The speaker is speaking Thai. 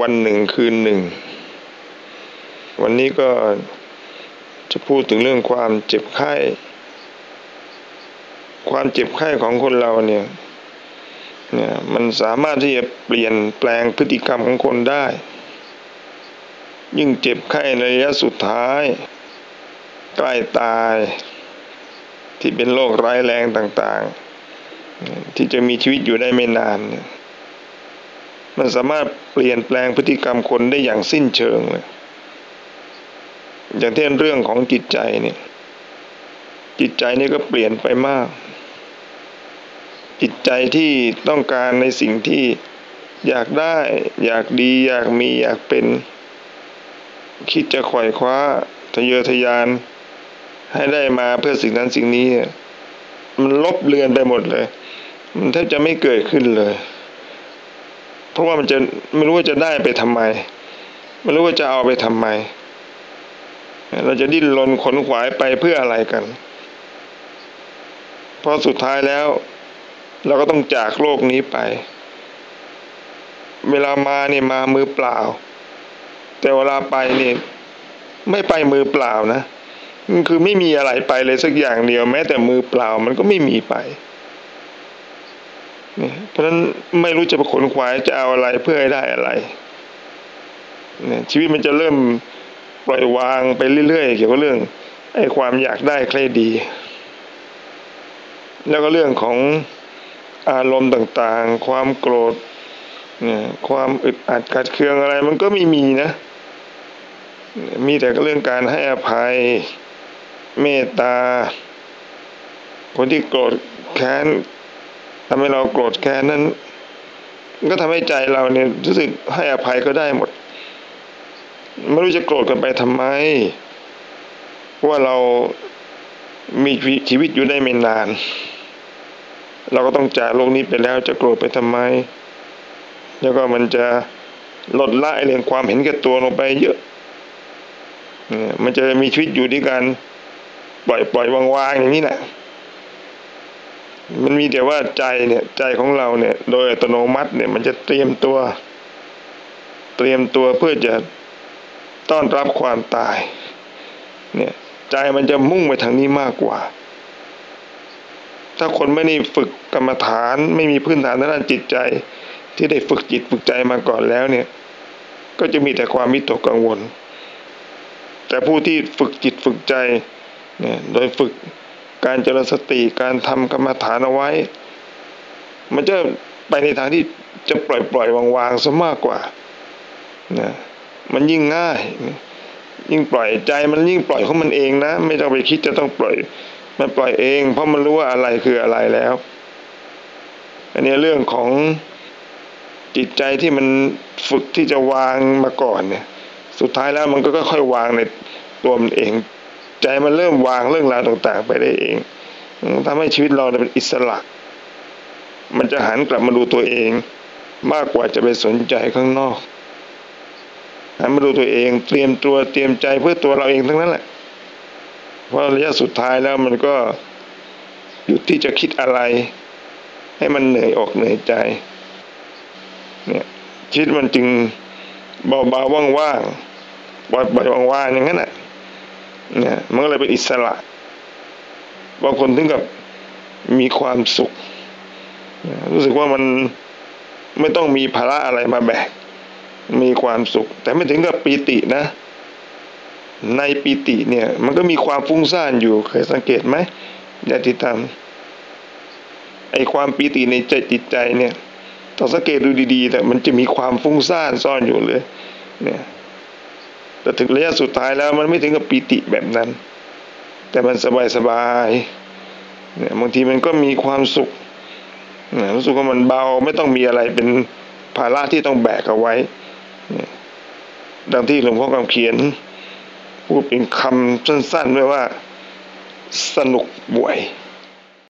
วันหนึ่งคืนหนึ่ง วันนี้ก็จะพูดถึงเรื่องความเจ็บไข้ ความเจ็บไข้ของคนเราเนี่ยเนี่ยมันสามารถที่จะเปลี่ยนแปลงพฤติกรรมของคนได้ ยิ่งเจ็บไข้ในระยะสุดท้าย ใกล้ตาย ที่เป็นโรคร้ายแรงต่างๆ ที่จะมีชีวิตอยู่ได้ไม่นานเนี่ย มันสามารถเปลี่ยนแปลงพฤติกรรมคนได้อย่างสิ้นเชิงเลยอย่างเช่นเรื่องของจิตใจเนี่ยจิตใจนี่ก็เปลี่ยนไปมาก จิตใจที่ต้องการในสิ่งที่อยากได้ อยากดี อยากมีอยากเป็น คิดจะขวอยคว้าทะเยอทะยาน ให้ได้มาเพื่อสิ่งนั้นสิ่งนี้ มันลบเลือนไปหมดเลย มันแทบจะไม่เกิดขึ้นเลย เพราะว่ามันจะไม่รู้ว่าจะได้ไปทำไม ไม่รู้ว่าจะเอาไปทำไม เราจะดิ้นรนขนขวายไปเพื่ออะไรกัน เพราะสุดท้ายแล้ว เราก็ต้องจากโลกนี้ไป เวลามาเนี่ยมามือเปล่า แต่เวลาไปเนี่ยไม่ไปมือเปล่านะคือไม่มีอะไรไปเลยสักอย่างเดียว แม้แต่มือเปล่ามันก็ไม่มีไป เพราะฉะนั้นไม่รู้จะไปขนขวายจะเอาอะไรเพื่อให้ได้อะไรชีวิตมันจะเริ่มปล่อยวางไปเรื่อยๆเกี่ยวกับเรื่องไอ้ความอยากได้ใครดี แล้วก็เรื่องของอารมณ์ต่างๆ ความโกรธเนี่ยความอึดอัดกัดเคืองอะไร มันก็ไม่มีนะ มีแต่ก็เรื่องการให้อภัยเมตตา คนที่โกรธแค้น ทำให้เราโกรธแค้นนั้น ก็ทำให้ใจเราเนี่ยรู้สึกให้อภัยก็ได้หมด ไม่รู้จะโกรธกันไปทำไม ว่าเรามีชีวิตอยู่ได้ไม่นาน เราก็ต้องจากโลกนี้ไปแล้วจะโกรธไปทำไม แล้วก็มันจะลดละเรื่องความเห็นแก่ตัวลงไปเยอะ มันจะมีชีวิตอยู่ด้วยกันปล่อยปล่อยวางๆอย่างนี้แหละ มันมีแต่ว่าใจเนี่ยใจของเราเนี่ย โดยอัตโนมัติเนี่ย มันจะเตรียมตัว เตรียมตัวเพื่อจะต้อนรับความตาย เนี่ย ใจมันจะมุ่งไปทางนี้มากกว่า ถ้าคนไม่ได้ฝึกกรรมฐานไม่มีพื้นฐานด้านจิตใจ ที่ได้ฝึกจิตฝึกใจมาก่อนแล้วเนี่ย ก็จะมีแต่ความมิตกกังวล แต่ผู้ที่ฝึกจิตฝึกใจ เนี่ย โดยฝึก การเจริญสติการทำกรรมฐานเอาไว้ มันจะไปในทางที่จะปล่อยปล่อยวางๆซะมากกว่านะมันยิ่งง่าย ยิ่งปล่อยใจมันยิ่งปล่อยของมันเองนะ ไม่ต้องไปคิดจะต้องปล่อย มันปล่อยเอง เพราะมันรู้ว่าอะไรคืออะไรแล้ว อันนี้เรื่องของจิตใจที่มันฝึกที่จะวางมาก่อนเนี่ย สุดท้ายแล้วมันก็ค่อยๆวางในตัวมันเอง ใจมันเริ่มวางเรื่องราวต่าง ๆ ไปได้เองทำให้ชีวิตเราเป็นอิสระ มันจะหันกลับมาดูตัวเอง มากกว่าจะไปสนใจข้างนอกหันมาดูตัวเอง เตรียมตัวเตรียมใจเพื่อตัวเราเองทั้งนั้นแหละ เพราะระยะสุดท้ายแล้วมันก็หยุดที่จะคิดอะไร ให้มันเหนื่อยออกเหนื่อยใจ เนี่ยชีวิตมันจึงเบาๆว่างๆปล่อยๆว่างๆอย่างนั้นแหละ เนี่ยมันก็เลยเป็นอิสระบางคนถึงกับมีความสุข รู้สึกว่ามันไม่ต้องมีภาระอะไรมาแบก มีความสุข แต่ไม่ถึงกับปีตินะ ในปีติเนี่ย มันก็มีความฟุ้งซ่านอยู่เคยสังเกตไหมญาติธรรมไอความปีติในใจจิตใจเนี่ยต้องสังเกตดูดีๆแต่มันจะมีความฟุ้งซ่านซ่อนอยู่เลย เนี่ย แต่ถึงระยะสุดท้ายแล้วมันไม่ถึงกับปีติแบบนั้น แต่มันสบายสบายเนี่ยบางทีมันก็มีความสุขรู้สึกว่ามันเบาไม่ต้องมีอะไรเป็นภาระที่ต้องแบกเอาไว้ ดังที่หลวงพ่อคำเขียน พูดเป็นคำสั้นๆด้วยว่าสนุกบ่วย